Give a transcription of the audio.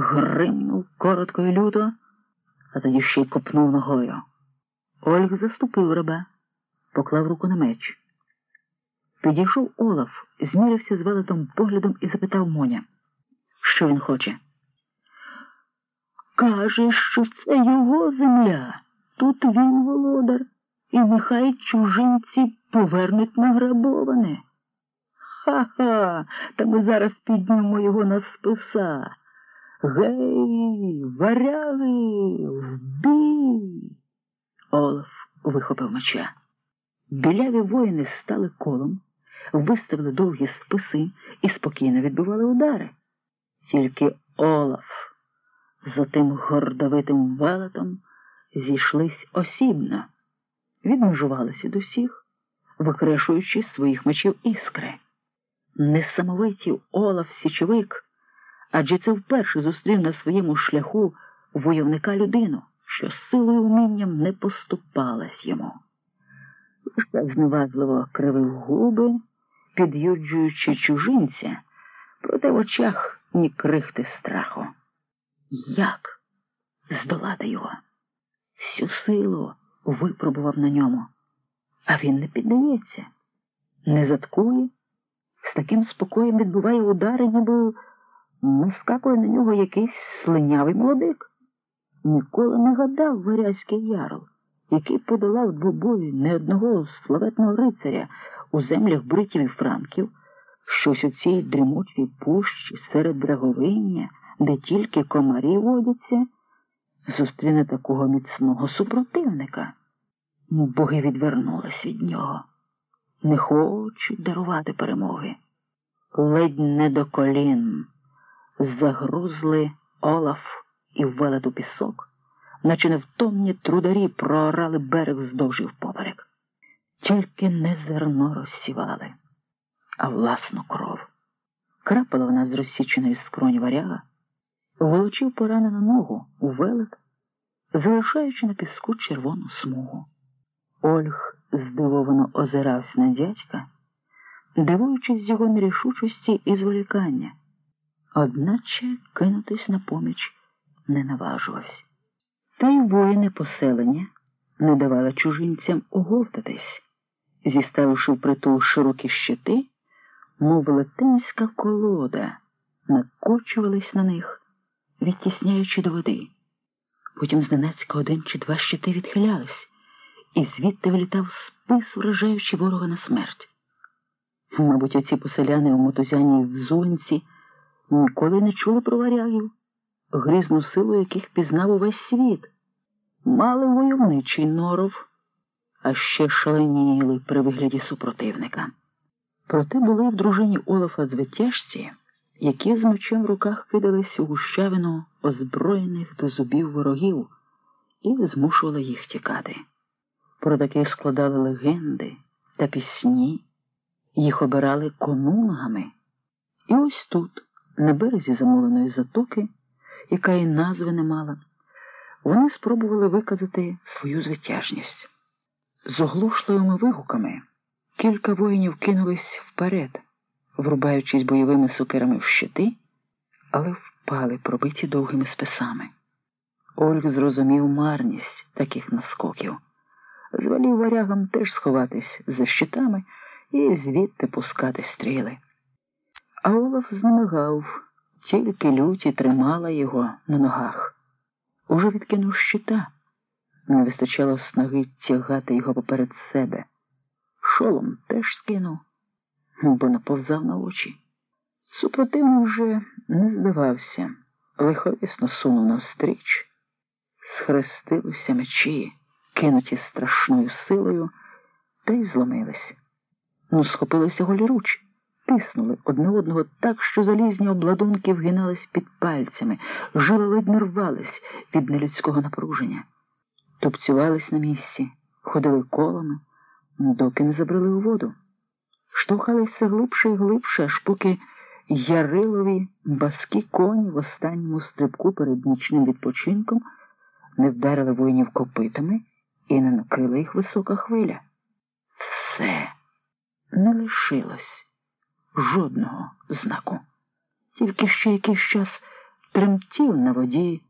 гримнув коротко і люто, а тоді ще й копнув ногою. Ольг заступив раба, поклав руку на меч. Підійшов Олаф, змірився з велетом поглядом і запитав Моня, що він хоче. Каже, що це його земля. Тут він володар, і нехай чужинці повернуть награбоване. Ха-ха, та ми зараз піднімемо його на списа. Гей, варяги, вбій. Олаф вихопив меча. Біляві воїни стали колом, виставили довгі списи і спокійно відбивали удари. Тільки Олаф за тим гордовитим велетом зійшлись осібно, відмежувалися до всіх, викрешуючи своїх мечів іскри. Несамовиті Олаф Січовик, адже це вперше зустрів на своєму шляху войовника людину, що силою умінням не поступалась йому. Лише зневажливо кривив губи, під'юджуючи чужинця, проте в очах ні крихти страху. Як здолати його? Всю силу випробував на ньому, а він не піддається, не заткує, з таким спокоєм відбуває удари, ніби наскакує на нього якийсь слинявий молодик. Ніколи не гадав варязький ярл, який подолав двобою не одного славетного рицаря у землях бритів і франків, щось у цій дрімучій пущі серед драговиння де тільки комарі водяться, зустріне такого міцного супротивника. Боги відвернулись від нього, не хочуть дарувати перемоги. Ледь не до колін загрузли Олаф і ввелет у пісок, наче невтомні трударі проорали берег вздовж і впоперек. Тільки не зерно розсівали, а власну кров. Крапала вона з розсіченої скроні варяга волочив поранену ногу у велик, залишаючи на піску червону смугу. Ольг здивовано озирався на дядька, дивуючись з його нерішучості і зволікання, одначе кинутись на поміч не наважувався. Та й воїни поселення не давали чужинцям оговтатись, зіставивши в притул широкі щити, мов велетенська колода, накочувались на них відтісняючи до води. Потім зненацька один чи два щити відхилялись, і звідти вилітав спис, вражаючи ворога на смерть. Мабуть, оці поселяни у мотузяній взуленці ніколи не чули про варягів, грізну силу яких пізнав увесь світ. Мали войовничий норов, а ще шаленіли при вигляді супротивника. Проте були в дружині Олафа звитяжці які з мечем в руках кидались у гущавину озброєних до зубів ворогів і змушували їх тікати. Про таких складали легенди та пісні, їх обирали конунгами. І ось тут, на березі замуленої затоки, яка і назви не мала, вони спробували виказати свою звитяжність. З оглушливими вигуками кілька воїнів кинулись вперед врубаючись бойовими сукерами в щити, але впали, пробиті довгими списами. Ольг зрозумів марність таких наскоків. Звелів варягам теж сховатись за щитами і звідти пускати стріли. А Олаф знемагав, тільки люті тримала його на ногах. Уже відкинув щита, не вистачало снаги тягати його поперед себе. Шолом теж скинув бо наповзав на очі. Супротивник вже не здавався, лиховісно сунув навстріч, схрестилися мечі, кинуті страшною силою, та й зломилися. Ну, схопилися голіруч, тиснули одне одного так, що залізні обладунки вгинались під пальцями, жили ледь не рвались від нелюдського напруження, тупцювались на місці, ходили колами, доки не забрали у воду. Штовхалися глибше і глибше, аж поки ярилові баскі коні в останньому стрибку перед нічним відпочинком не вдарили воїнів копитами і не накрила їх висока хвиля. Все не лишилось жодного знаку. Тільки ще якийсь час тремтів на воді.